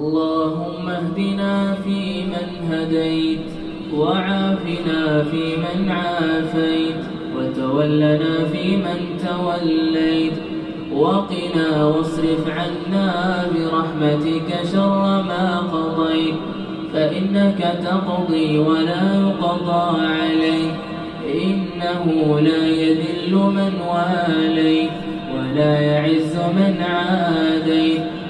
اللهم اهدنا فيمن هديت وعافنا فيمن عافيت وتولنا فيمن توليت وقنا واصرف عنا برحمتك شر ما قضيت فإنك تقضي ولا يقضى عليك إنه لا يذل من واليت ولا يعز من عاديت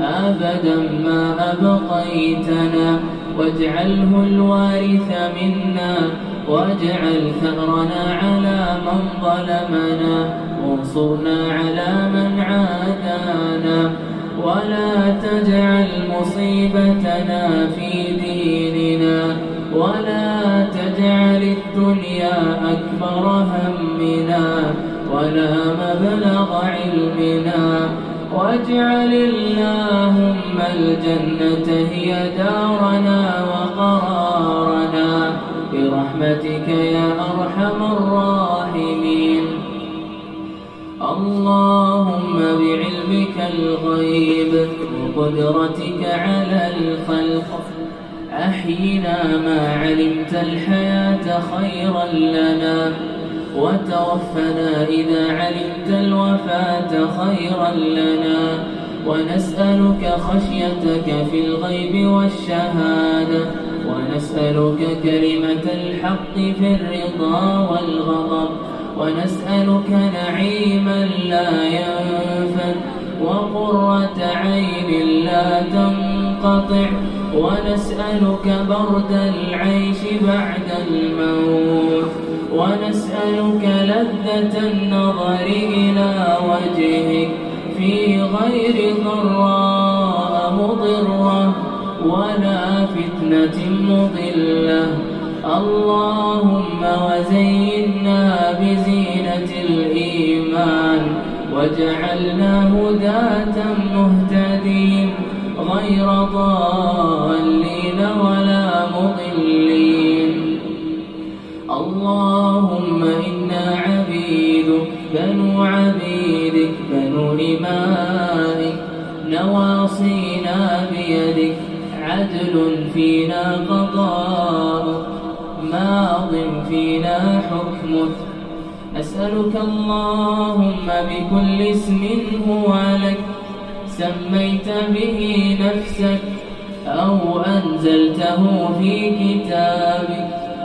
أبدا ما أبقيتنا. واجعله الوارث منا. واجعل ثأرنا على من ظلمنا. وانصرنا على من عادانا. ولا تجعل مصيبتنا في ديننا. ولا تجعل الدنيا أكبر همنا. ولا مبلغ علمنا. واجعل اللهم الجنة هي دارنا وقرارنا. برحمتك يا أرحم الراحمين. اللهم بعلمك الغيب وقدرتك على الخلق. أحينا ما علمت الحياة خيرا لنا. وتوفنا إذا علمت الوفاة خيرا لنا. ونسألك خشيتك في الغيب والشهادة. ونسألك كلمة الحق في الرضا والغضب. ونسألك نعيما لا ينفد. وقرة عين لا تنقطع. ونسألك برد العيش بعد الموت. ونسألك لذة النظر إلى وجهك في غير ضراء مضرة ولا فتنة مضلة. اللهم وزينا بزينة الإيمان وجعلنا هداة مهتدين غير ضالين ولا مضلين. اللهم إنا عبيدك بنو عبيدك بنو إمائك نواصينا بيدك عدل فينا قضاء ماض فينا حكمك. أسألك اللهم بكل اسم هو لك سميت به نفسك أو أنزلته في كتابك.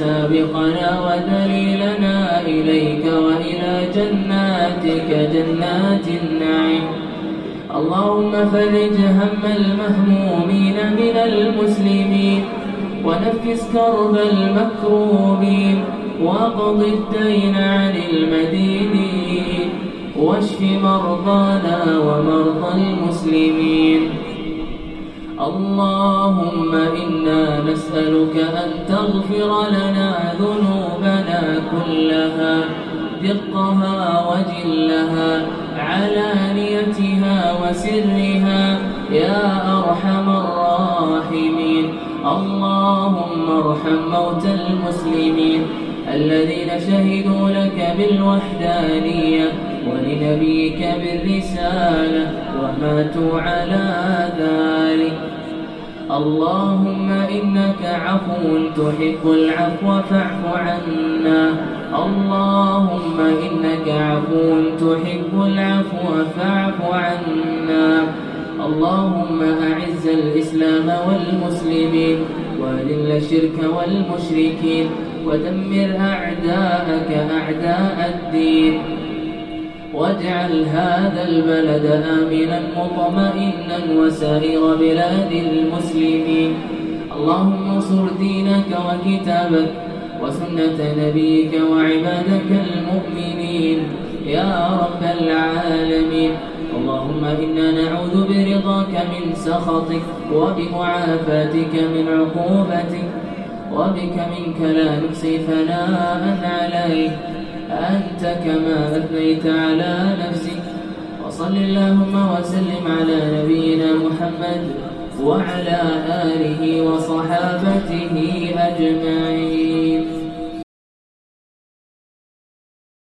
وسابقنا ودليلنا إليك وإلى جناتك جنات النعيم. اللهم فرج هم المهمومين من المسلمين ونفس كرب المكروبين واقض الدين عن المدينين واشف مرضانا ومرضى المسلمين. اللهم إنا نسألك أن تغفر لنا ذنوبنا كلها دقها وجلها علانيتها وسرها يا أرحم الراحمين. اللهم ارحم موتى المسلمين الذين شهدوا لك بالوحدانية ولله لنبيك بالرسالة وماتوا على ذلك اللهم إنك عفو تحب العفو فاعف عنا. اللهم إنك عفو تحب العفو فاعف عنا. اللهم أعز الإسلام والمسلمين وأذل الشرك والمشركين ودمر أعداءك أعداء الدين. واجعل هذا البلد آمنا مطمئنا وسائر بلاد المسلمين اللهم انصر دينك وكتابك وسنة نبيك وعبادك المؤمنين يا رب العالمين اللهم إنا نعوذ برضاك من سخطك وبمعافاتك من عقوبتك وبك منك لا نحصي ثناء عليك أنت كما أثنيت على نفسك. وصل اللهم وسلم على نبينا محمد وعلى آله وصحابته أجمعين.